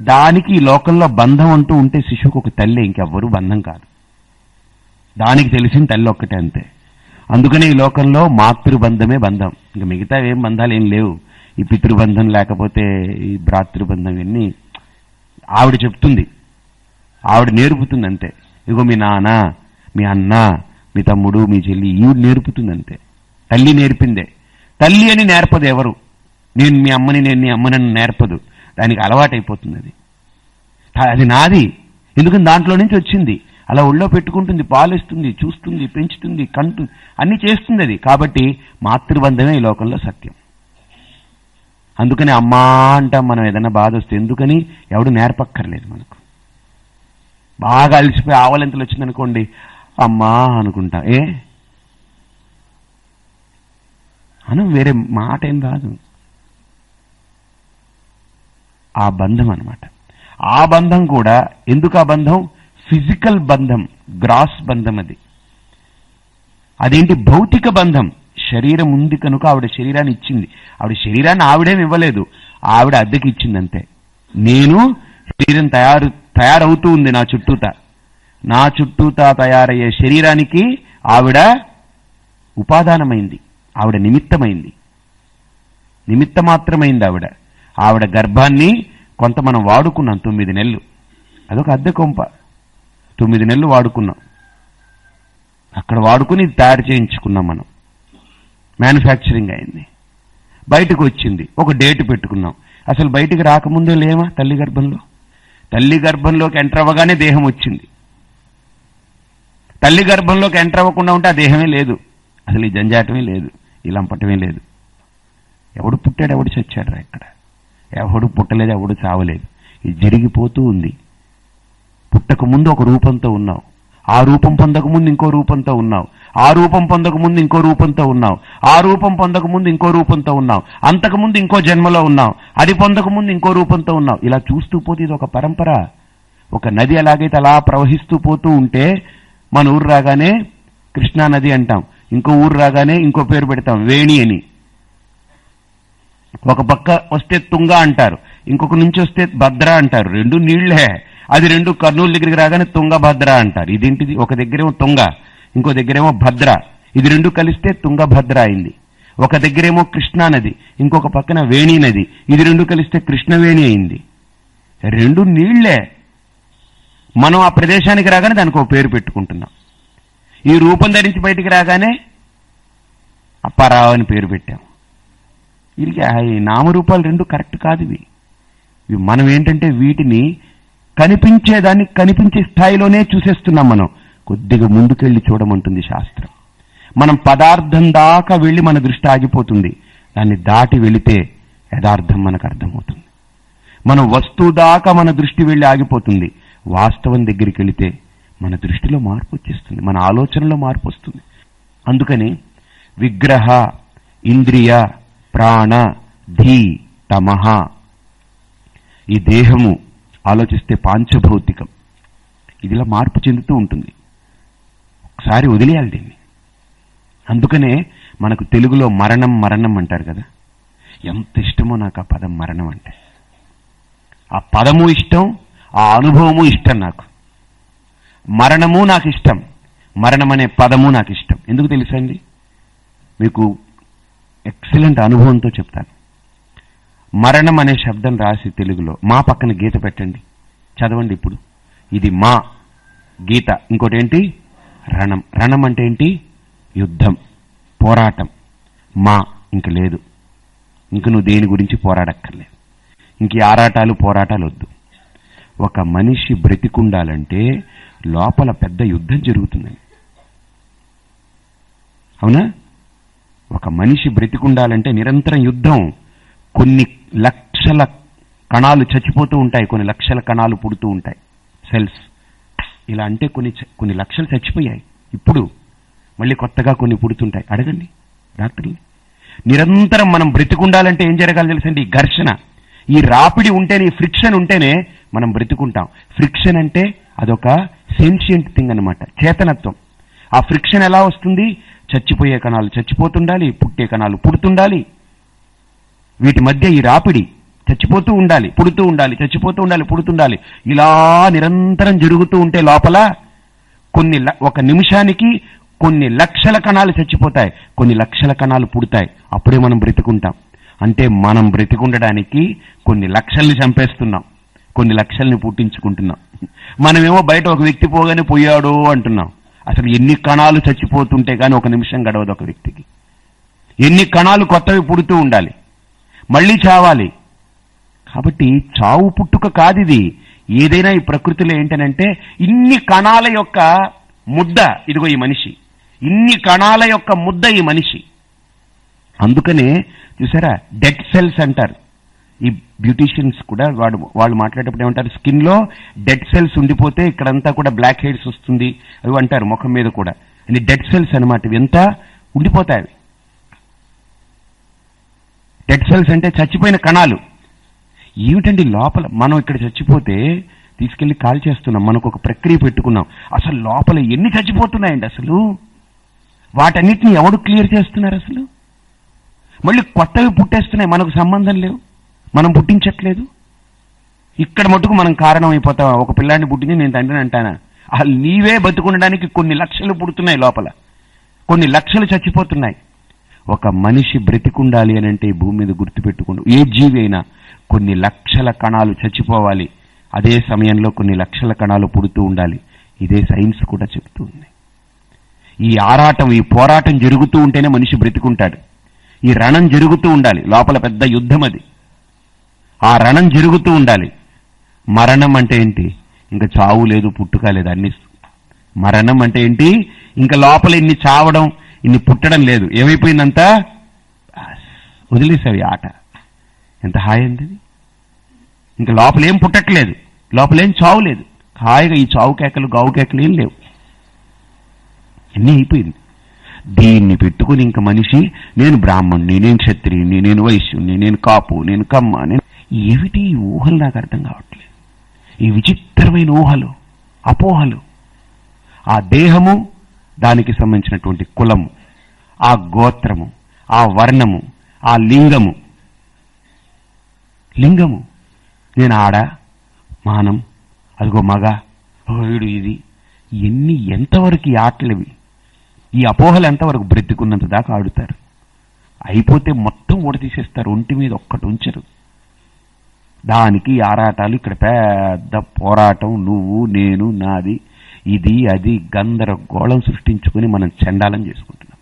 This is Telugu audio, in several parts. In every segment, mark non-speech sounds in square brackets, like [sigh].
దానికి ఈ లోకంలో బంధం అంటూ ఉంటే శిశువుకు ఒక తల్లి ఇంకెవ్వరూ బంధం కాదు. దానికి తెలిసిన తల్లి ఒక్కటే అంతే. అందుకనే ఈ లోకంలో మాతృబంధమే బంధం. ఇంకా మిగతా ఏం బంధాలు ఏం లేవు. ఈ పితృబంధం లేకపోతే ఈ భ్రాతృబంధం ఇవన్నీ ఆవిడ చెప్తుంది. ఆవిడ నేర్పుతుంది అంతే. ఇగో మీ నాన్న మీ అన్న మీ తమ్ముడు మీ చెల్లి ఈవిడ నేర్పుతుంది అంతే. తల్లి నేర్పిందే. తల్లి అని నేర్పదు ఎవరు? నేను మీ అమ్మని నేను నీ అమ్మని నేర్పదు. దానికి అలవాటైపోతుంది అది. అది నాది. ఎందుకని దాంట్లో నుంచి వచ్చింది? అలా ఒళ్ళో పెట్టుకుంటుంది పాలిస్తుంది చూస్తుంది పెంచుతుంది కంటు అన్ని చేస్తుంది అది. కాబట్టి మాతృబంధమే ఈ లోకంలో సత్యం. అందుకని అమ్మా అంటాం మనం ఏదైనా బాధ వస్తే. ఎందుకని? ఎవడు నేర్పక్కర్లేదు మనకు. బాగా అలసిపోయి ఆవలింతలు వచ్చిందనుకోండి అమ్మా అనుకుంటా. ఏ? అను వేరే మాట ఏం రాదు ఆ బంధం అన్నమాట. ఆ బంధం కూడా ఎందుకు ఆ బంధం? ఫిజికల్ బంధం గ్రాస్ బంధం అది. అదేంటి? భౌతిక బంధం. శరీరం ఉంది కనుక ఆవిడ శరీరాన్ని ఇచ్చింది. ఆవిడ శరీరాన్ని ఆవిడేమి ఇవ్వలేదు. ఆవిడ అద్దెకి ఇచ్చిందంతే. నేను శరీరం తయారు తయారవుతూ ఉంది నా చుట్టూత. నా చుట్టూతా తయారయ్యే శరీరానికి ఆవిడ ఉపాదానమైంది. ఆవిడ నిమిత్తమైంది. నిమిత్త మాత్రమైంది ఆవిడ. ఆవిడ గర్భాన్ని కొంత మనం వాడుకున్నాం తొమ్మిది నెలలు. అదొక అద్దె కొంప. తొమ్మిది నెలలు వాడుకున్నాం. అక్కడ వాడుకుని తయారు చేయించుకున్నాం మనం. మ్యానుఫ్యాక్చరింగ్ అయింది. బయటకు వచ్చింది. ఒక డేట్ పెట్టుకున్నాం. అసలు బయటికి రాకముందే లేమా తల్లి గర్భంలో? తల్లి గర్భంలోకి ఎంటర్ అవ్వగానే దేహం వచ్చింది. తల్లి గర్భంలోకి ఎంటర్ అవ్వకుండా ఉంటే ఆ దేహమే లేదు. అసలు ఈ జంజాటమే లేదు. ఈ లంపటమే లేదు. ఎవడు పుట్టాడు ఎవడు చచ్చాడు రా ఇక్కడ? ఎవడు పుట్టలేదు ఎవడు చావలేదు. ఇది జరిగిపోతూ ఉంది. పుట్టక ముందు ఒక రూపంతో ఉన్నావు. ఆ రూపం పొందకముందు ఇంకో రూపంతో ఉన్నావు. ఆ రూపం పొందకముందు ఇంకో రూపంతో ఉన్నావు. ఆ రూపం పొందకముందు ఇంకో రూపంతో ఉన్నావు. అంతకు ముందు ఇంకో జన్మలో ఉన్నావు. అది పొందకముందు ఇంకో రూపంతో ఉన్నావు. ఇలా చూస్తూ పోతే ఇది ఒక పరంపర. ఒక నది ఎలాగైతే అలా ప్రవహిస్తూ పోతూ ఉంటే మన ఊరు రాగానే కృష్ణా నది అంటాం. ఇంకో ఊరు రాగానే ఇంకో పేరు పెడతాం. వేణి అని. ఒక పక్క వస్తే తుంగ అంటారు ఇంకొక నుంచి వస్తే భద్ర అంటారు. రెండు నీళ్ళే. అది రెండు కర్నూలు దగ్గరికి రాగానే తుంగభద్ర అంటారు. ఇదేంటిది? ఒక దగ్గరేమో తుంగ ఇంకో దగ్గరేమో భద్ర. ఇది రెండు కలిస్తే తుంగభద్ర అయింది. ఒక దగ్గరేమో కృష్ణా నది ఇంకొక పక్కన వేణి నది. ఇది రెండు కలిస్తే కృష్ణవేణి అయింది. రెండు నీళ్ళే. మనం ఆ ప్రదేశానికి రాగానే దానికి ఒక పేరు పెట్టుకుంటున్నాం. ఈ రూపం ధరించి బయటికి రాగానే అప్పారావు అని పేరు పెట్టాం. వీరికి ఈ నామరూపాలు రెండు కరెక్ట్ కాదు ఇవి. ఇవి మనం ఏంటంటే వీటిని కనిపించేదాన్ని కనిపించే స్థాయిలోనే చూసేస్తున్నాం మనం. కొద్దిగా ముందుకెళ్ళి చూడమంటుంది శాస్త్రం. మనం పదార్థం దాకా వెళ్ళి మన దృష్టి ఆగిపోతుంది. దాన్ని దాటి వెళితే యథార్థం మనకు అర్థమవుతుంది. మనం వస్తువు దాకా మన దృష్టి వెళ్ళి ఆగిపోతుంది. వాస్తవం దగ్గరికి వెళితే మన దృష్టిలో మార్పు వచ్చేస్తుంది. మన ఆలోచనలో మార్పు వస్తుంది. అందుకని విగ్రహ ఇంద్రియ ప్రాణ ధీ తమహ. ఈ దేహము ఆలోచిస్తే పాంచభౌతికం. ఇదిలా మార్పు చెందుతూ ఉంటుంది. ఒకసారి వదిలేయాలి దీన్ని. అందుకనే మనకు తెలుగులో మరణం మరణం అంటారు కదా. ఎంత ఇష్టమో నాకు ఆ పదం మరణం అంటే. ఆ పదము ఇష్టం ఆ అనుభవము ఇష్టం నాకు. మరణము నాకు ఇష్టం. మరణం అనే పదము నాకు ఇష్టం. ఎందుకు తెలుసండి? మీకు ఎక్సలెంట్ అనుభవంతో చెప్తాను. మరణం అనే శబ్దం రాసి తెలుగులో మా పక్కన గీత పెట్టండి. చదవండి ఇప్పుడు. ఇది మా గీత. ఇంకోటి ఏంటి రణం. రణం అంటే ఏంటి? యుద్ధం. పోరాటం. మా ఇంక లేదు. ఇంక నువ్వు దేని గురించి పోరాడక్కర్లేదు. ఇంక ఆరాటాలు పోరాటాలు వద్దు. ఒక మనిషి బ్రతికుండాలంటే లోపల పెద్ద యుద్ధం జరుగుతుందని అవునా? ఒక మనిషి బ్రతికుండాలంటే నిరంతరం యుద్ధం. కొన్ని లక్షల కణాలు చచ్చిపోతూ ఉంటాయి కొన్ని లక్షల కణాలు పుడుతూ ఉంటాయి. సెల్స్. ఇలా అంటే కొన్ని చ- కొన్ని లక్షలు చచ్చిపోయాయి. ఇప్పుడు మళ్ళీ కొత్తగా కొన్ని పుడుతుంటాయి. అడగండి డాక్టర్ని నిరంతరం మనం బ్రతికుండాలంటే ఏం జరగాలి తెలుసండి? ఈ ఘర్షణ. ఈ రాపిడి ఉంటేనే ఈ ఫ్రిక్షన్ ఉంటేనే మనం బ్రతుకుంటాం. ఫ్రిక్షన్ అంటే అదొక సెన్షియంట్ థింగ్ అన్నమాట. చేతనత్వం. ఆ ఫ్రిక్షన్ ఎలా వస్తుంది? చచ్చిపోయే కణాలు చచ్చిపోతుండాలి పుట్టే కణాలు పుడుతుండాలి. వీటి మధ్య ఈ రాపిడి చచ్చిపోతూ ఉండాలి పుడుతూ ఉండాలి చచ్చిపోతూ ఉండాలి పుడుతుండాలి ఇలా నిరంతరం జరుగుతూ ఉంటే లోపల కొన్ని ల- ఒక నిమిషానికి కొన్ని లక్షల కణాలు చచ్చిపోతాయి. కొన్ని లక్షల కణాలు పుడతాయి. అప్పుడే మనం బ్రతికుంటాం. అంటే మనం బ్రతికుండడానికి కొన్ని లక్షల్ని చంపేస్తున్నాం. కొన్ని లక్షల్ని పుట్టించుకుంటున్నాం. మనమేమో బయట ఒక వ్యక్తి పోగానే పోయాడు అంటున్నాం. అసలు ఎన్ని కణాలు చచ్చిపోతుంటే కానీ ఒక నిమిషం గడవదు ఒక వ్యక్తికి. ఎన్ని కణాలు కొత్తవి పుడుతూ ఉండాలి. మళ్ళీ చావాలి. కాబట్టి చావు పుట్టుక కాదిది. ఏదైనా ఈ ప్రకృతిలో ఏంటనంటే ఇన్ని కణాల యొక్క ముద్ద ఇదిగో ఈ మనిషి. ఇన్ని కణాల యొక్క ముద్ద ఈ మనిషి. అందుకనే చూసారా? డెడ్ సెల్స్ అంటారు. ఈ బ్యూటీషియన్స్ కూడా వాడు వాళ్ళు మాట్లాడేటప్పుడు ఏమంటారు స్కిన్లో డెడ్ సెల్స్ ఉండిపోతే ఇక్కడంతా కూడా బ్లాక్ హెడ్స్ వస్తుంది అవి అంటారు ముఖం మీద కూడా. అండ్ డెడ్ సెల్స్ అనమాట ఇవి. ఎంత? ఉండిపోతాయి అవి. డెడ్ సెల్స్ అంటే చచ్చిపోయిన కణాలు. ఏమిటండి లోపల? మనం ఇక్కడ చచ్చిపోతే తీసుకెళ్ళి కాల్ చేస్తున్నాం మనకు ఒక ప్రక్రియ పెట్టుకున్నాం. అసలు లోపల ఎన్ని చచ్చిపోతున్నాయండి అసలు? వాటన్నిటిని ఎవడు క్లియర్ చేస్తున్నారు అసలు? మళ్ళీ కొత్తవి పుట్టేస్తున్నాయి మనకు సంబంధం లేవు. మనం పుట్టించట్లేదు. ఇక్కడ మటుకు మనం కారణం అయిపోతాం ఒక పిల్లాడిని పుట్టించి నేను తండ్రిని అంటానా? అసలు నీవే బతుకుండడానికి కొన్ని లక్షలు పుడుతున్నాయి లోపల. కొన్ని లక్షలు చచ్చిపోతున్నాయి. ఒక మనిషి బ్రతికుండాలి అని అంటే భూమి మీద గుర్తుపెట్టుకుండు. ఏ జీవి అయినా కొన్ని లక్షల కణాలు చచ్చిపోవాలి. అదే సమయంలో కొన్ని లక్షల కణాలు పుడుతూ ఉండాలి. ఇదే సైన్స్ కూడా చెప్తూ ఉంది ఈ ఆరాటం ఈ పోరాటం జరుగుతూ ఉంటేనే మనిషి బ్రతికుంటాడు. ఈ రణం జరుగుతూ ఉండాలి. లోపల పెద్ద యుద్ధం అది. ఆ రణం జరుగుతూ ఉండాలి. మరణం అంటే ఏంటి? ఇంకా చావు లేదు పుట్టుక లేదు అన్ని మరణం అంటే ఏంటి? ఇంకా లోపల ఇన్ని చావడం ఇన్ని పుట్టడం లేదు. ఏమైపోయిందంతా? బస్, వదిలేసావు ఆట. ఎంత హాయి అండి ఇంకా లోపల ఏం పుట్టట్లేదు. లోపలేం చావు లేదు. హాయిగా ఈ చావు కేకలు గావు కేకలు ఏం లేవు. అన్నీ అయిపోయింది. దీన్ని పెట్టుకుని ఇంక మనిషి నేను బ్రాహ్మణ్ణి నేను క్షత్రియుని నేను వైశ్యుణ్ణి నేను కాపు నేను కమ్మ నేను ఏమిటి ఈ ఊహలు నాకు అర్థం కావట్లేదు. ఈ విచిత్రమైన ఊహలు అపోహలు ఆ దేహము దానికి సంబంధించినటువంటి కులము ఆ గోత్రము ఆ వర్ణము ఆ లింగము. లింగము. నేను ఆడ మానం అదిగో మగ వీడు ఇది. ఎన్ని ఎంతవరకు ఈ ఆటలవి? ఈ అపోహలు ఎంతవరకు బ్రతికున్నంత దాకా ఆడుతారు? అయిపోతే మొత్తం ఓడి తీసేస్తారు ఒంటి మీద ఒక్కటి ఉంచరు. దానికి ఆరాటాలు ఇక్కడ పెద్ద పోరాటం. నువ్వు నేను నాది ఇది అది గందరగోళం సృష్టించుకుని మనం చండాలం చేసుకుంటున్నాం.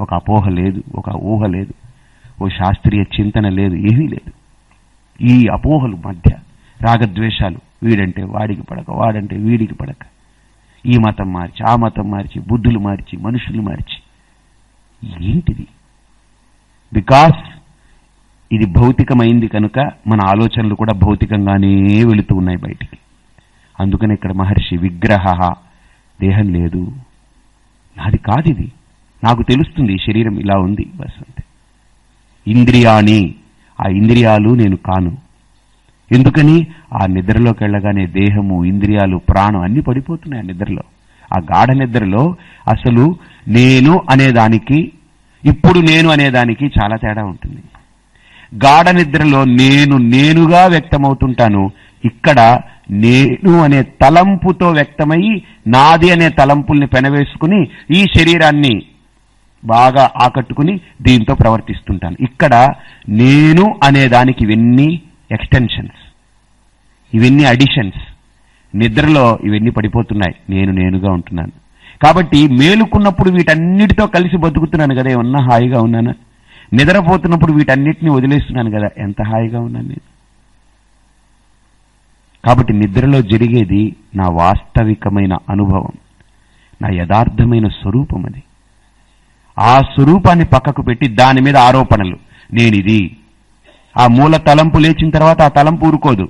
ఒక అపోహ లేదు ఒక ఊహ లేదు ఓ శాస్త్రీయ చింతన లేదు ఏమీ లేదు. ఈ అపోహలు మధ్య రాగద్వేషాలు వీడంటే వాడికి పడక వాడంటే వీడికి పడక. ఈ మతం మార్చి ఆ మతం మార్చి బుద్ధులు మార్చి మనుషులు మార్చి. ఏంటిది? బికాస్ ఇది భౌతికమైంది కనుక మన ఆలోచనలు కూడా భౌతికంగానే వెళుతూ ఉన్నాయి బయటికి. అందుకని ఇక్కడ మహర్షి విగ్రహ దేహం లేదు. నాది కాదు ఇది నాకు తెలుస్తుంది శరీరం ఇలా ఉంది బస్ అంతే. ఇంద్రియాని ఆ ఇంద్రియాలు నేను కాను. ఎందుకని? ఆ నిద్రలోకి వెళ్ళగానే దేహము ఇంద్రియాలు ప్రాణం అన్ని పడిపోతున్నాయి ఆ నిద్రలో. ఆ గాఢ నిద్రలో అసలు నేను అనేదానికి ఇప్పుడు నేను అనేదానికి చాలా తేడా ఉంటుంది. గాఢ నిద్రలో నేను నేనుగా వ్యక్తమవుతుంటాను. ఇక్కడ నేను అనే తలంపుతో వ్యక్తమై నాది అనే తలంపుల్ని పెనవేసుకుని ఈ శరీరాన్ని బాగా ఆకట్టుకుని దీంతో ప్రవర్తిస్తుంటాను. ఇక్కడ నేను అనే దానికి ఇవన్నీ ఎక్స్టెన్షన్స్. ఇవన్నీ అడిషన్స్. నిద్రలో ఇవన్నీ పడిపోతున్నాయి. నేను నేనుగా ఉంటున్నాను. కాబట్టి మేలుకున్నప్పుడు వీటన్నిటితో కలిసి బతుకుతున్నాను కదా ఏమన్నా హాయిగా ఉన్నానా? నిద్రపోతున్నప్పుడు వీటన్నిటిని వదిలేస్తున్నాను కదా ఎంత హాయిగా ఉన్నాను నేను? కాబట్టి నిద్రలో జరిగేది నా వాస్తవికమైన అనుభవం నా యథార్థమైన స్వరూపం అది. ఆ స్వరూపాన్ని పక్కకు పెట్టి దాని మీద ఆరోపణలు. నేనిది ఆ మూల తలంపు లేచిన తర్వాత ఆ తలంపు ఊరుకోదు.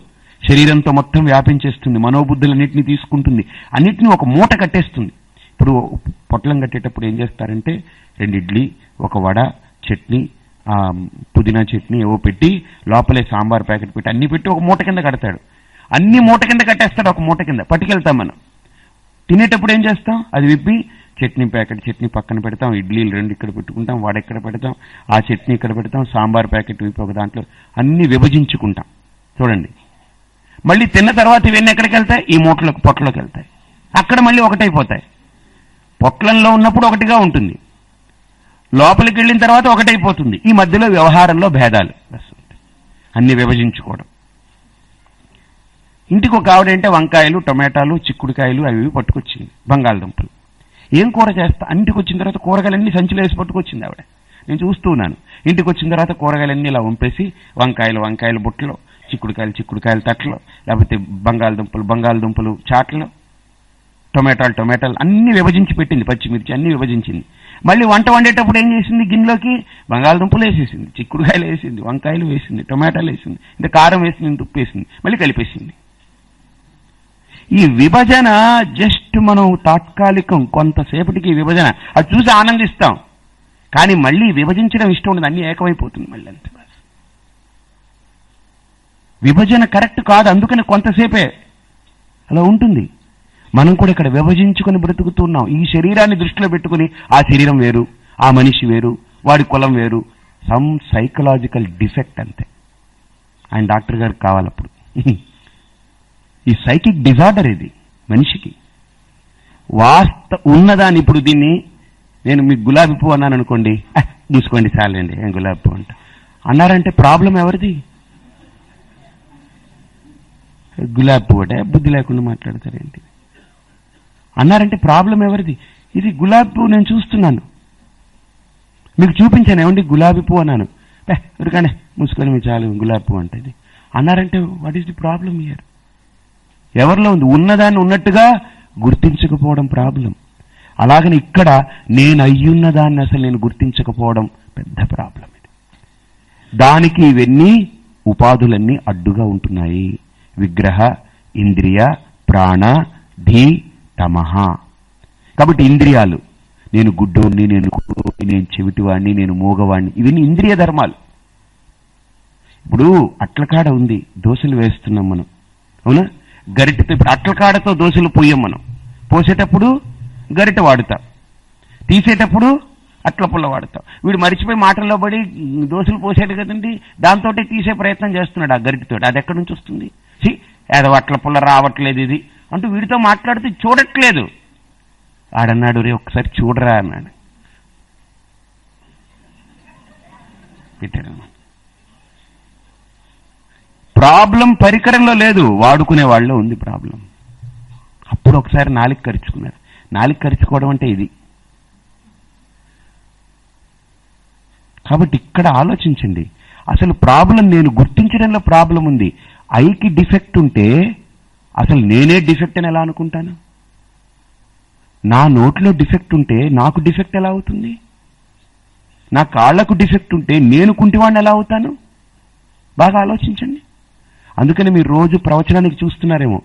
శరీరంతో మొత్తం వ్యాపించేస్తుంది మనోబుద్ధులన్నింటినీ తీసుకుంటుంది. అన్నిటినీ ఒక మూట కట్టేస్తుంది. ఇప్పుడు పొట్లం కట్టేటప్పుడు ఏం చేస్తారంటే రెండు ఇడ్లీ ఒక వడ చట్నీ పుదీనా చట్నీ ఏవో పెట్టి లోపలే సాంబార్ ప్యాకెట్ పెట్టి అన్ని పెట్టి ఒక మూట కింద కడతాడు. అన్ని మూట కింద కట్టేస్తాడు ఒక మూట కింద. పట్టుకెళ్తాం మనం. తినేటప్పుడు ఏం చేస్తాం? అది విప్పి చట్నీ ప్యాకెట్ చట్నీ పక్కన పెడతాం ఇడ్లీలు రెండు ఇక్కడ పెట్టుకుంటాం వాడ ఇక్కడ పెడతాం ఆ చట్నీ ఇక్కడ పెడతాం సాంబార్ ప్యాకెట్ విప్పి ఒక దాంట్లో అన్ని విభజించుకుంటాం. చూడండి. మళ్ళీ తిన్న తర్వాత ఇవన్నీ ఎక్కడికి వెళ్తాయి? ఈ మూటలకు పొట్టలోకి వెళ్తాయి. అక్కడ మళ్ళీ ఒకటైపోతాయి. పొట్లంలో ఉన్నప్పుడు ఒకటిగా ఉంటుంది. లోపలికి వెళ్ళిన తర్వాత ఒకటైపోతుంది. ఈ మధ్యలో వ్యవహారంలో భేదాలు. అన్ని విభజించుకోవడం. ఇంటికి ఒక ఆవిడంటే వంకాయలు టొమాటాలు చిక్కుడుకాయలు అవి ఇవి పట్టుకొచ్చింది బంగాళదుంపలు. ఏం కూర చేస్తా? ఇంటికి వచ్చిన తర్వాత కూరగాయలన్నీ సంచిలో వేసి పట్టుకొచ్చింది ఆవిడ. నేను చూస్తూ ఉన్నాను. ఇంటికి వచ్చిన తర్వాత కూరగాయలన్నీ ఇలా వంపేసి వంకాయలు వంకాయలు బుట్టలో చిక్కుడుకాయలు చిక్కుడుకాయలు తట్లో లేకపోతే బంగాళదుంపలు బంగాళదుంపలు చాట్లు టొమాటోలు టొమాటోలు అన్ని విభజించి పెట్టింది పచ్చిమిర్చి అన్ని విభజించింది. మళ్ళీ వంట వండేటప్పుడు ఏం చేసింది గిన్నెలోకి? బంగాళదుంపలు వేసేసింది చిక్కుడుకాయలు వేసింది వంకాయలు వేసింది టొమాటోలు వేసింది ఇంకా కారం వేసింది ఇంత ఉప్పు వేసింది మళ్ళీ కలిపేసింది. ఈ విభజన జస్ట్ మనం తాత్కాలికం కొంతసేపటికి విభజన. అది చూసి ఆనందిస్తాం. కానీ మళ్ళీ విభజించడం ఇష్టం ఉండదు అన్ని ఏకమైపోతుంది మళ్ళీ అంత విభజన కరెక్ట్ కాదు అందుకని కొంతసేపే అలా ఉంటుంది. మనం కూడా ఇక్కడ విభజించుకుని బ్రతుకుతున్నాం ఈ శరీరాన్ని దృష్టిలో పెట్టుకుని ఆ శరీరం వేరు ఆ మనిషి వేరు వాడి కులం వేరు. సమ్ సైకలాజికల్ డిఫెక్ట్ అంతే. ఆయన డాక్టర్ గారికి కావాలప్పుడు. ఈ సైకిక్ డిజార్డర్ ఇది మనిషికి. వాస్త ఉన్నదాని ఇప్పుడు దీన్ని నేను మీకు గులాబీ పువ్వు అన్నాను అనుకోండి. "ఆ, మూసుకోండి చాలండి ఏం గులాబీ పువ్వు అంట. అన్నారంటే ప్రాబ్లం ఎవరిది? గులాబీ పువ్వు అంటే బుద్ధి లేకుండా మాట్లాడతారేంటి? అన్నారంటే ప్రాబ్లం ఎవరిది? ఇది గులాబీ పువ్వు నేను చూస్తున్నాను. మీకు చూపించాను ఏమండి? గులాబీ పువ్వు అన్నాను. ఎవరికనే మూసుకొని మీ చాలు గులాబీ పువ్వు అంటే ఇది. అన్నారంటే what is the problem here ఎవరిలో ఉంది? ఉన్నదాన్ని ఉన్నట్టుగా గుర్తించకపోవడం ప్రాబ్లం. అలాగని ఇక్కడ నేను అయ్యున్న దాన్ని అసలు నేను గుర్తించకపోవడం పెద్ద ప్రాబ్లం ఇది. దానికి ఇవన్నీ ఉపాధులన్నీ అడ్డుగా ఉంటున్నాయి. విగ్రహ ఇంద్రియ ప్రాణ ధీ తమహ. కాబట్టి ఇంద్రియాలు. నేను గుడ్డోని నేను కుర్రోని, నేను చెవిటివాణ్ణి నేను మూగవాణ్ణి ఇవన్నీ ఇంద్రియ ధర్మాలు. ఇప్పుడు అట్లకాడ ఉంది దోశలు వేస్తున్నాం మనం. అవునా? గరిటెతో ఇప్పుడు అట్లకాడతో దోశలు పోయాం మనం. పోసేటప్పుడు గరిట వాడుతాం. తీసేటప్పుడు అట్ల పుల్ల వాడతాం. వీడు మరిచిపోయి మాటల్లో పడి దోశలు పోసాడు కదండి దాంతో తీసే ప్రయత్నం చేస్తున్నాడు ఆ గరిటెతో అది ఎక్కడి నుంచి వస్తుంది? సి ఏదో అట్ల పుల్ల రావట్లేదు ఇది. అంటూ వీడితో మాట్లాడుతూ చూడట్లేదు. ఆడన్నాడు రే ఒకసారి చూడరా అన్నాడు. పెట్టాడు. ప్రాబ్లం పరికరంలో లేదు వాడుకునే వాళ్ళలో ఉంది ప్రాబ్లం. అప్పుడు ఒకసారి నాలుగు ఖర్చుకున్నారు నాలుగు ఖర్చుకోవడం అంటే ఇది. కాబట్టి ఇక్కడ ఆలోచించండి. అసలు ప్రాబ్లం నేను గుర్తించడంలో ప్రాబ్లం ఉంది. ఐకి డిఫెక్ట్ ఉంటే అసలు నేనే డిఫెక్ట్ అని ఎలా అనుకుంటాను? నా నోట్లో డిఫెక్ట్ ఉంటే నాకు డిఫెక్ట్ ఎలా అవుతుంది? నా కాళ్ళకు డిఫెక్ట్ ఉంటే నేను కుంటివాడిని ఎలా అవుతాను? బాగా ఆలోచించండి. అందుకని మీరు రోజు ప్రవచనానికి చూస్తున్నారేమో.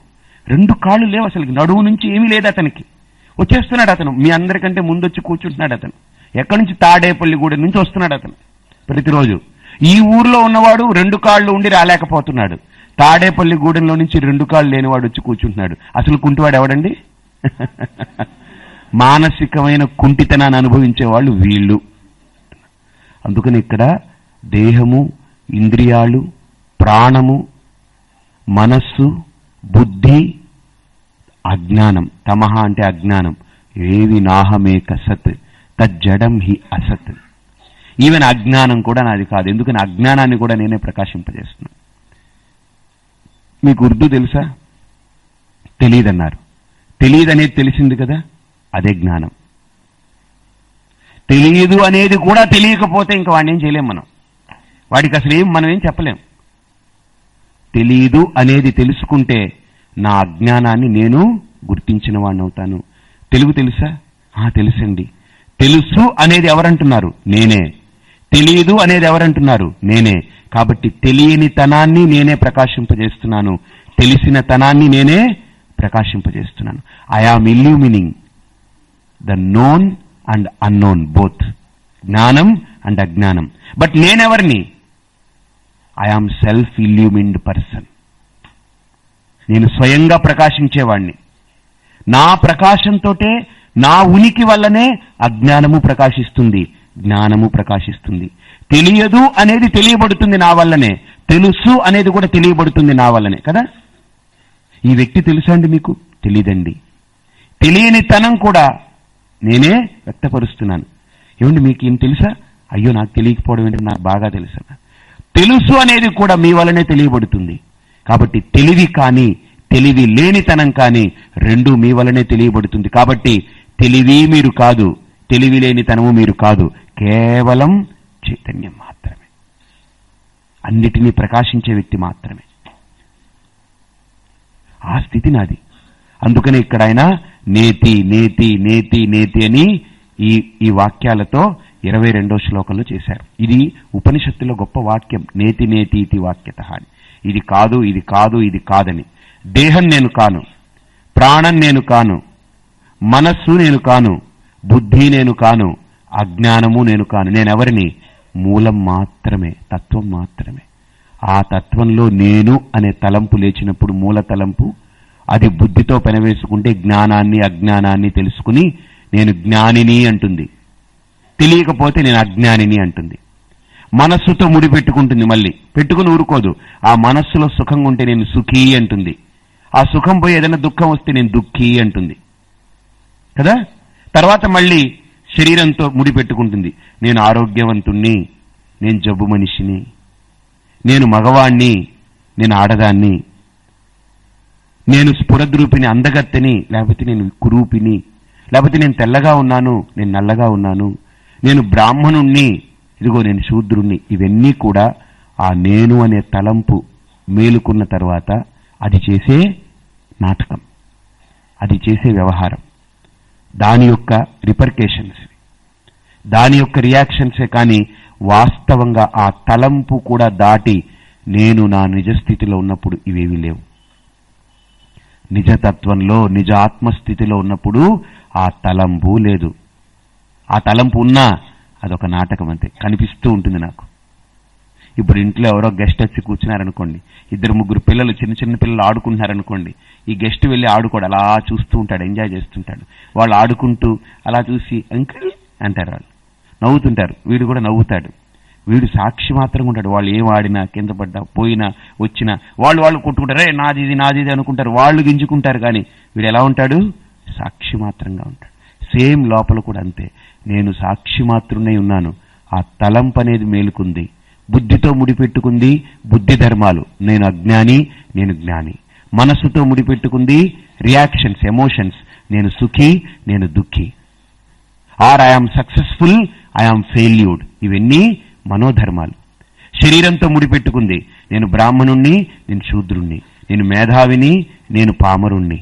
రెండు కాళ్ళు లేవు అసలు నడువు నుంచి ఏమీ లేదు అతనికి. వచ్చేస్తున్నాడు అతను. మీ అందరికంటే ముందు వచ్చి కూర్చుంటున్నాడు అతను. ఎక్కడి నుంచి? తాడేపల్లిగూడెం నుంచి వస్తున్నాడు అతను. ప్రతిరోజు. ఈ ఊర్లో ఉన్నవాడు రెండు కాళ్ళు ఉండి రాలేకపోతున్నాడు. తాడేపల్లి గూడెంలో నుంచి రెండు కాళ్ళు లేనివాడు వచ్చి కూర్చుంటున్నాడు. అసలు కుంటివాడు ఎవడండి? [laughs] మానసికమైన కుంటితనాన్ని అనుభవించే వాళ్ళు. వీళ్ళు అందుకని ఇక్కడ దేహము ఇంద్రియాలు ప్రాణము మనస్సు బుద్ధి అజ్ఞానం. తమహ అంటే అజ్ఞానం. ఏవి నాహమేక సత్ తజ్జడం హి అసత్. ఈవెన్ అజ్ఞానం కూడా నాది కాదు. ఎందుకని అజ్ఞానాన్ని కూడా నేనే ప్రకాశింపజేస్తున్నాను మీకు ఉర్దూ తెలుసా? తెలియదన్నారు తెలియదనేది తెలిసింది కదా? అదే జ్ఞానం. తెలియదు అనేది కూడా తెలియకపోతే ఇంకా వాడిని ఏం చేయలేం మనం. వాడికి అసలు ఏం మనం ఏం చెప్పలేం. తెలియదు అనేది తెలుసుకుంటే నా అజ్ఞానాన్ని నేను గుర్తించిన వాడిని అవుతాను తెలుగు తెలుసా? తెలుసండి. తెలుసు అనేది ఎవరంటున్నారు? నేనే. తెలియదు అనేది ఎవరంటున్నారు? నేనే. కాబట్టి తెలియని తనాన్ని నేనే ప్రకాశింపజేస్తున్నాను. తెలిసిన తనాన్ని నేనే ప్రకాశింపజేస్తున్నాను. I am illumining the known and unknown both జ్ఞానం అండ్ అజ్ఞానం. బట్ నేనెవరిని? I am self illumined person నేను స్వయంగా ప్రకాశించేవాణ్ణి. నా ప్రకాశంతోటే నా ఉనికి వల్లనే అజ్ఞానము ప్రకాశిస్తుంది. జ్ఞానము ప్రకాశిస్తుంది. తెలియదు అనేది తెలియబడుతుంది నా వల్లనే. తెలుసు అనేది కూడా తెలియబడుతుంది నా వల్లనే కదా? ఈ వ్యక్తి తెలుసా అండి మీకు? తెలియదండి తెలియని తనం కూడా నేనే వ్యక్తపరుస్తున్నాను. ఏమండి మీకు ఏం తెలుసా? అయ్యో నాకు తెలియకపోవడం ఏంటి నాకు బాగా తెలుసు? తెలుసు అనేది కూడా మీ వల్లనే తెలియబడుతుంది. కాబట్టి తెలివి కానీ తెలివి లేనితనం కానీ రెండు మీ వల్లనే తెలియబడుతుంది. కాబట్టి తెలివి మీరు కాదు తెలివి లేనితనము మీరు కాదు కేవలం చైతన్యం మాత్రమే. అన్నిటినీ ప్రకాశించే వ్యక్తి మాత్రమే. ఆ స్థితి నాది. అందుకనే ఇక్కడ ఆయన నేతి నేతి నేతి నేతి అని ఈ ఈ వాక్యాలతో ఇరవై రెండో శ్లోకంలో చేశారు. ఇది ఉపనిషత్తులో గొప్ప వాక్యం. నేతి నేతి ఇది వాక్యత అని. ఇది కాదు ఇది కాదు ఇది కాదని. దేహం నేను కాను. ప్రాణం నేను కాను. మనస్సు నేను కాను. బుద్ధి నేను కాను. అజ్ఞానము నేను కాను. నేనెవరిని? మూలం మాత్రమే తత్వం మాత్రమే. ఆ తత్వంలో నేను అనే తలంపు లేచినప్పుడు మూల తలంపు అది బుద్ధితో పెనవేసుకుంటే జ్ఞానాన్ని అజ్ఞానాన్ని తెలుసుకుని నేను జ్ఞానిని అంటుంది. తెలియకపోతే నేను అజ్ఞానిని అంటుంది. మనస్సుతో ముడి పెట్టుకుంటుంది మళ్ళీ. పెట్టుకుని ఊరుకోదు. ఆ మనస్సులో సుఖంగా ఉంటే నేను సుఖీ అంటుంది. ఆ సుఖం పోయి ఏదైనా దుఃఖం వస్తే నేను దుఃఖీ అంటుంది. కదా? తర్వాత మళ్ళీ శరీరంతో ముడి పెట్టుకుంటుంది నేను ఆరోగ్యవంతుణ్ణి నేను జబ్బు మనిషిని నేను మగవాణ్ణి నేను ఆడదాన్ని నేను స్ఫురద్రూపిని అందగత్తెని లేకపోతే నేను కురూపిని లేకపోతే నేను తెల్లగా ఉన్నాను నేను నల్లగా ఉన్నాను నేను బ్రాహ్మణుణ్ణి ఇదిగో నేను శూద్రుణ్ణి. ఇవన్నీ కూడా ఆ నేను అనే తలంపు మేలుకున్న తర్వాత అది చేసే నాటకం. అది చేసే వ్యవహారం. దాని యొక్క రిపర్కేషన్స్. దాని యొక్క రియాక్షన్సే కానీ వాస్తవంగా ఆ తలంపు కూడా దాటి నేను నా నిజస్థితిలో ఉన్నప్పుడు ఇవేవి లేవు. నిజతత్వంలో నిజ ఆత్మస్థితిలో ఉన్నప్పుడు ఆ తలంపు లేదు. ఆ తలంపు ఉన్నా అదొక నాటకం అంతే కనిపిస్తూ ఉంటుంది నాకు. ఇప్పుడు ఇంట్లో ఎవరో గెస్ట్ వచ్చి కూర్చున్నారనుకోండి ఇద్దరు ముగ్గురు పిల్లలు చిన్న చిన్న పిల్లలు ఆడుకుంటున్నారనుకోండి ఈ గెస్ట్ వెళ్ళి ఆడుకోడు. అలా చూస్తూ ఉంటాడు ఎంజాయ్ చేస్తుంటాడు. వాళ్ళు ఆడుకుంటూ అలా చూసి అంకిల్ అంటారు వాళ్ళు. నవ్వుతుంటారు. వీడు కూడా నవ్వుతాడు. వీడు సాక్షి మాత్రంగా ఉంటాడు. వాళ్ళు ఏం ఆడినా కింద పడ్డా పోయినా వచ్చినా వాళ్ళు వాళ్ళు కొట్టుకుంటారు. రే నాది ఇది నాది ఇది అనుకుంటారు. వాళ్ళు గింజుకుంటారు కానీ వీడు ఎలా ఉంటాడు? సాక్షి మాత్రంగా ఉంటాడు. సేమ్ లోపల కూడా అంతే. నేను సాక్షి మాత్రమే ఉన్నాను. ఆ తలంపు అనేది మేలుకుంది. బుద్ధితో ముడిపెట్టుకుంది బుద్ధి ధర్మాలు. నేను అజ్ఞాని నేను జ్ఞాని. మనస్సుతో ముడిపెట్టుకుంది రియాక్షన్స్ ఎమోషన్స్ నేను సుఖి నేను దుఃఖి. Or I am successful I am failured ఇవన్నీ మనోధర్మాలు. శరీరంతో ముడిపెట్టుకుంది. నేను బ్రాహ్మణుణ్ణి నేను శూద్రుణ్ణి. నేను మేధావిని నేను పామరుణ్ణి.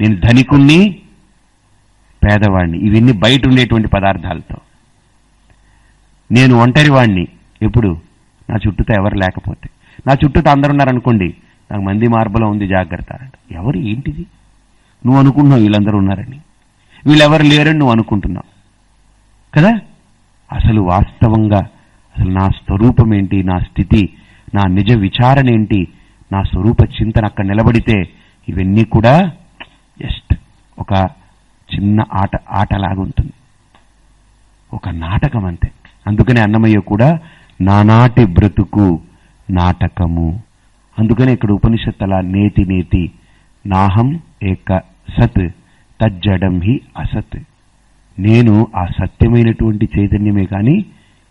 నేను ధనికుణ్ణి పేదవాణ్ణి. ఇవన్నీ బయట ఉండేటువంటి పదార్థాలతో. నేను ఒంటరివాణ్ణి. ఎప్పుడు? నా చుట్టూతో ఎవరు లేకపోతే. నా చుట్టూతో అందరున్నారనుకోండి నాకు మంది మార్బలం ఉంది జాగ్రత్త అంట. ఎవరు ఏంటిది? నువ్వు అనుకుంటున్నావు వీళ్ళందరూ ఉన్నారని. వీళ్ళెవరు లేరని నువ్వు అనుకుంటున్నావు. కదా? అసలు వాస్తవంగా అసలు నా స్వరూపం ఏంటి? నా స్థితి నా నిజ విచారణ ఏంటి? నా స్వరూప చింతన అక్కడ నిలబడితే ఇవన్నీ కూడా జస్ట్ ఒక చిన్న ఆట ఆటలాగుంటుంది ఒక నాటకం అంతే. అందుకనే అన్నమయ్య కూడా నానాటి బ్రతుకు నాటకము అందుకనే ఇక్కడ ఉపనిషత్ అలా నేతి నేతి నాహం ఏక సత్ తజ్జడం హి అసత్. నేను ఆ సత్యమైనటువంటి చైతన్యమే కానీ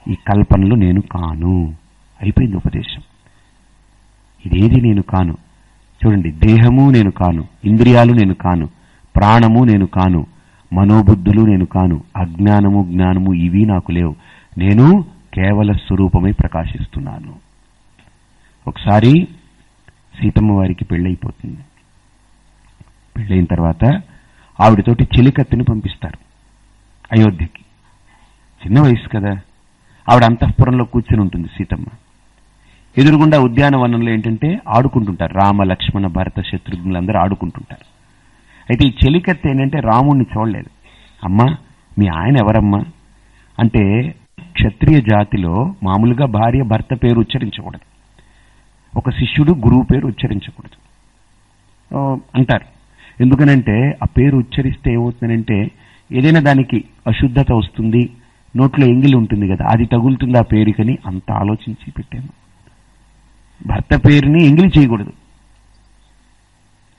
ఈ కల్పనలో నేను కాను. అయిపోయింది ఉపదేశం. ఇదేది నేను కాను? చూడండి దేహము నేను కాను ఇంద్రియాలు నేను కాను ప్రాణము నేను కాను మనోబుద్ధులు నేను కాను అజ్ఞానము జ్ఞానము ఇవి నాకు లేవు. నేను కేవల స్వరూపమై ప్రకాశిస్తున్నాను. ఒకసారి సీతమ్మ వారికి పెళ్ళైపోతుంది. పెళ్ళైన తర్వాత ఆవిడతోటి చెలికత్తిని పంపిస్తారు అయోధ్యకి. చిన్న వయసు కదా. ఆవిడ అంతఃపురంలో కూర్చుని ఉంటుంది సీతమ్మ. ఎదురుగుండా ఉద్యానవనంలో ఏంటంటే ఆడుకుంటుంటారు. రామ లక్ష్మణ భరత శత్రుఘ్నులందరూ ఆడుకుంటుంటారు. అయితే ఈ చెలికత్తి ఏంటంటే రాముణ్ణి చూడలేదు. అమ్మా మీ ఆయన ఎవరమ్మా? అంటే క్షత్రియ జాతిలో మామూలుగా భార్య భర్త పేరు ఉచ్చరించకూడదు. ఒక శిష్యుడు గురువు పేరు ఉచ్చరించకూడదు. అంటారు. ఎందుకనంటే ఆ పేరు ఉచ్చరిస్తే ఏమవుతుందంటే ఏదైనా దానికి అశుద్ధత వస్తుంది నోట్లో ఎంగిలి ఉంటుంది కదా అది తగులుతుంది ఆ పేరుకని అంత ఆలోచించి పెట్టాను. భర్త పేరుని ఎంగిలి చేయకూడదు.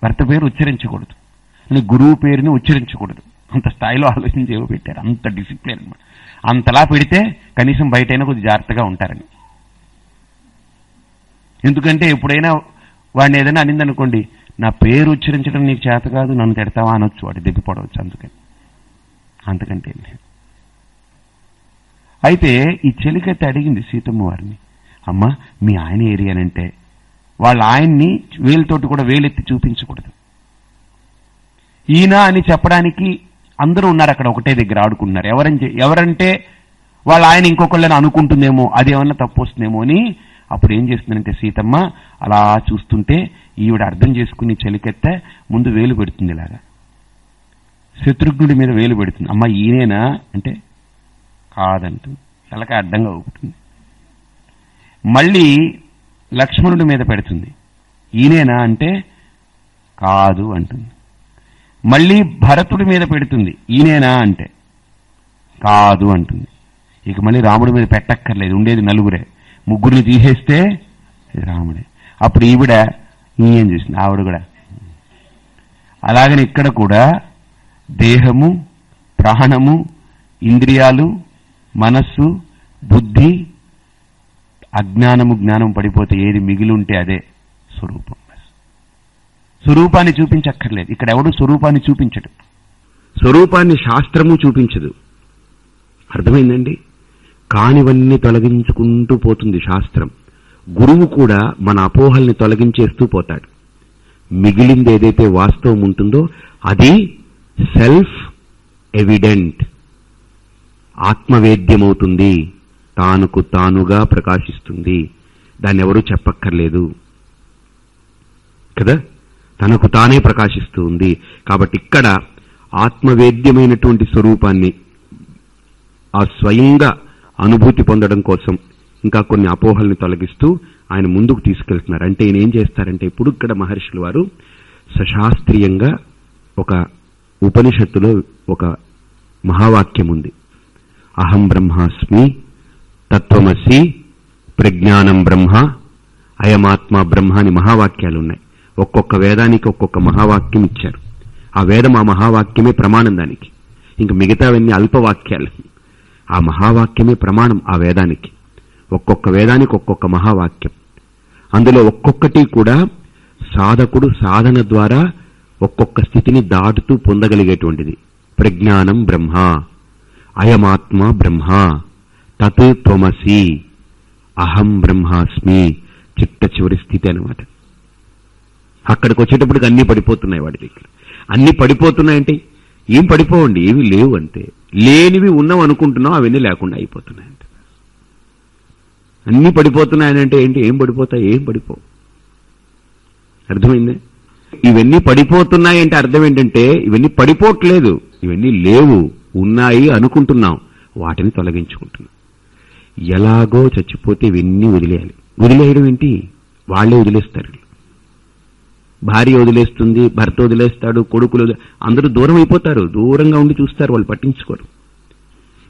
భర్త పేరు ఉచ్చరించకూడదు. అని గురువు పేరుని ఉచ్చరించకూడదు. అంత స్థాయిలో ఆలోచించి ఏవో పెట్టారు. అంత డిసిప్లిన్ అనమాట అంతలా పెడితే కనీసం బయటైనా కొద్దిగా జాగ్రత్తగా ఉంటారని. ఎందుకంటే ఎప్పుడైనా వాడిని ఏదైనా అనిందనుకోండి నా పేరు ఉచ్చరించడం నీకు చేత కాదు నన్ను తిడతావా అనొచ్చు వాడు దెబ్బపడవచ్చు అందుకని. అంతకంటే అయితే ఈ చెలికత్తి అడిగింది సీతమ్మ వారిని అమ్మ మీ ఆయన ఏరియానంటే వాళ్ళ ఆయన్ని వేలుతోటి కూడా వేలెత్తి చూపించకూడదు. ఈయన అని చెప్పడానికి అందరూ ఉన్నారు అక్కడ ఒకటే దగ్గర ఆడుకుంటున్నారు. ఎవరంటే ఎవరంటే వాళ్ళ ఆయన ఇంకొకళ్ళని అనుకుంటుందేమో అది ఏమన్నా తప్పు వస్తుందేమో అని అప్పుడు ఏం చేస్తుందంటే సీతమ్మ అలా చూస్తుంటే ఈవిడ అర్థం చేసుకుని చలికెత్త ముందు వేలు పెడుతుంది ఇలాగా. శత్రుఘ్నుడి మీద వేలు పెడుతుంది. అమ్మ ఈయనేనా? అంటే కాదంటుంది. ఎలక అడ్డంగా ఊపుతుంది. మళ్ళీ లక్ష్మణుడి మీద పెడుతుంది. ఈయనేనా? అంటే కాదు అంటుంది. మళ్ళీ భరతుడి మీద పెడుతుంది. ఈయనేనా? అంటే కాదు అంటుంది. ఇక మళ్ళీ రాముడి మీద పెట్టక్కర్లేదు. ఉండేది నలుగురే. ముగ్గురిని తీసేస్తే రాముడే. అప్పుడు ఈవిడ ఈయన చూసింది ఆవిడ కూడా. అలాగని ఇక్కడ కూడా దేహము ప్రాణము ఇంద్రియాలు మనస్సు బుద్ధి అజ్ఞానము జ్ఞానం పడిపోతే ఏది మిగిలి ఉంటే అదే స్వరూపం. స్వరూపాన్ని చూపించక్కర్లేదు. ఇక్కడ ఎవడు స్వరూపాన్ని చూపించడు? స్వరూపాన్ని శాస్త్రము చూపించదు. అర్థమైందండి? కానివన్నీ తొలగించుకుంటూ పోతుంది శాస్త్రం. గురువు కూడా మన అపోహల్ని తొలగించేస్తూ పోతాడు. మిగిలింది ఏదైతే వాస్తవం ఉంటుందో అది సెల్ఫ్ ఎవిడెంట్ ఆత్మవేద్యమవుతుంది. తానుకు తానుగా ప్రకాశిస్తుంది. దాన్ని ఎవరూ చెప్పక్కర్లేదు. కదా? తనకు తానే ప్రకాశిస్తూ ఉంది. కాబట్టి ఇక్కడ ఆత్మవేద్యమైనటువంటి స్వరూపాన్ని ఆ స్వయంగా అనుభూతి పొందడం కోసం ఇంకా కొన్ని అపోహల్ని తొలగిస్తూ ఆయన ముందుకు తీసుకెళ్తున్నారు. అంటే ఈయన ఏం చేస్తారంటే ఇప్పుడు ఇక్కడ మహర్షులు వారు సశాస్త్రీయంగా ఒక ఉపనిషత్తులో ఒక మహావాక్యం ఉంది. అహం బ్రహ్మాస్మి తత్వమసి ప్రజ్ఞానం బ్రహ్మ అయమాత్మ బ్రహ్మ అని మహావాక్యాలు ఉన్నాయి. ఒక్కొక్క వేదానికి ఒక్కొక్క మహావాక్యం ఇచ్చారు. ఆ వేదం ఆ మహావాక్యమే ప్రమాణం దానికి. ఇంక మిగతావన్నీ అల్పవాక్యాలు. ఆ మహావాక్యమే ప్రమాణం ఆ వేదానికి. ఒక్కొక్క వేదానికి ఒక్కొక్క మహావాక్యం. అందులో ఒక్కొక్కటి కూడా సాధకుడు సాధన ద్వారా ఒక్కొక్క స్థితిని దాటుతూ పొందగలిగేటువంటిది. ప్రజ్ఞానం బ్రహ్మ అయమాత్మ బ్రహ్మ తత్ త్వమసి అహం బ్రహ్మాస్మి చిట్ట చివరి స్థితి అనమాట అక్కడికి వచ్చేటప్పటికి అన్ని పడిపోతున్నాయి వాడి దగ్గర. అన్నీ పడిపోతున్నాయంటే ఏం పడిపోవండి ఏవి లేవు అంటే లేనివి ఉన్నాం అనుకుంటున్నాం అవన్నీ లేకుండా అయిపోతున్నాయంట. అన్ని పడిపోతున్నాయనంటే ఏంటి? ఏం పడిపోతాయి? ఏం పడిపో అర్థమైందే? ఇవన్నీ పడిపోతున్నాయంటే అర్థం ఏంటంటే ఇవన్నీ పడిపోవట్లేదు ఇవన్నీ లేవు ఉన్నాయి అనుకుంటున్నాం వాటిని తొలగించుకుంటున్నాం. ఎలాగో చచ్చిపోతే ఇవన్నీ వదిలేయాలి. వదిలేయడం ఏంటి? వాళ్ళే వదిలేస్తారు. భార్య వదిలేస్తుంది భర్త వదిలేస్తాడు కొడుకులు వదిలే- అందరూ దూరం అయిపోతారు దూరంగా ఉండి చూస్తారు వాళ్ళు పట్టించుకోరు.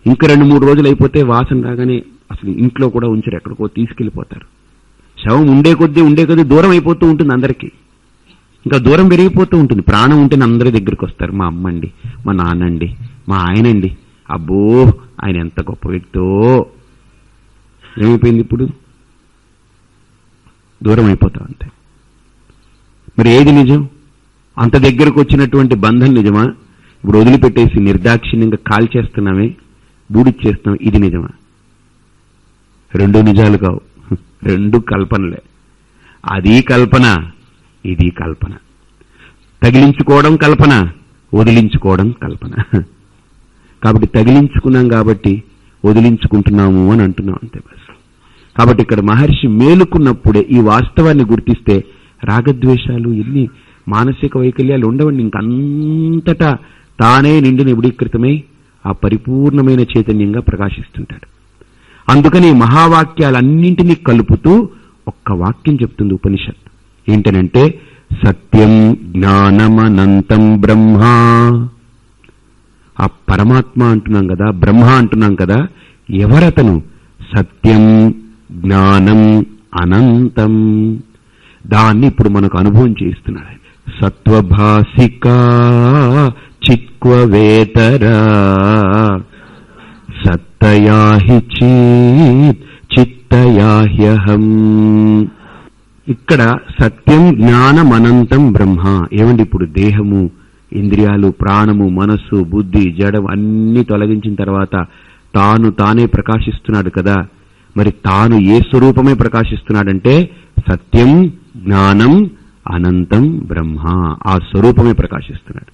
ఇంకా రెండు మూడు రోజులు అయిపోతే వాసన రాగానే అసలు ఇంట్లో కూడా ఉంచరు ఎక్కడికో తీసుకెళ్ళిపోతారు శవం ఉండే కొద్దీ ఉండే కొద్దీ దూరం అయిపోతూ ఉంటుంది అందరికీ. ఇంకా దూరం పెరిగిపోతూ ఉంటుంది. ప్రాణం ఉంటేనే అందరి దగ్గరికి వస్తారు. మా అమ్మండి మా నాన్నండి మా ఆయనండి. అబ్బో ఆయన ఎంత గొప్ప వ్యక్తో. ఏమైపోయింది ఇప్పుడు? దూరం అయిపోతాం అంతే. మరి ఏది నిజం? అంత దగ్గరకు వచ్చినటువంటి బంధం నిజమా? ఇప్పుడు వదిలిపెట్టేసి నిర్దాక్షిణ్యంగా కాల్చేస్తున్నామే బూడిచ్చేస్తున్నాం ఇది నిజమా? రెండు నిజాలు కావు. రెండు కల్పనలే. అది కల్పన ఇది కల్పన. తగిలించుకోవడం కల్పన వదిలించుకోవడం కల్పన. కాబట్టి తగిలించుకున్నాం కాబట్టి వదిలించుకుంటున్నాము అని అంటున్నాం అంతే బస్. కాబట్టి ఇక్కడ మహర్షి మేలుకున్నప్పుడే ఈ వాస్తవాన్ని గుర్తిస్తే రాగద్వేషాలు ఎన్ని మానసిక వైకల్యాలు ఉండవండి. ఇంకంతటా తానే నిండిన విడీకృతమై ఆ పరిపూర్ణమైన చైతన్యంగా ప్రకాశిస్తుంటాడు. అందుకని మహావాక్యాలన్నింటినీ కలుపుతూ ఒక్క వాక్యం చెప్తుంది ఉపనిషత్ ఏంటనంటే సత్యం జ్ఞానమనంతం బ్రహ్మ. ఆ పరమాత్మ అంటున్నాం కదా బ్రహ్మ అంటున్నాం కదా ఎవరతను సత్యం జ్ఞానం అనంతం. దాన్ని ఇప్పుడు మనకు అనుభవం చేయిస్తున్నాడు ఆయన. సత్వభాసికా చిక్వవేతరా సత్తయాహి చీత్ చిత్తయాహ్యహం. ఇక్కడ సత్యం జ్ఞానం అనంతం బ్రహ్మ. ఏమండి ఇప్పుడు దేహము ఇంద్రియాలు ప్రాణము మనస్సు బుద్ధి జడం అన్ని తొలగించిన తర్వాత తాను తానే ప్రకాశిస్తున్నాడు కదా. మరి తాను ఏ స్వరూపమే ప్రకాశిస్తున్నాడంటే సత్యం జ్ఞానం అనంతం బ్రహ్మ ఆ స్వరూపమే ప్రకాశిస్తున్నాడు.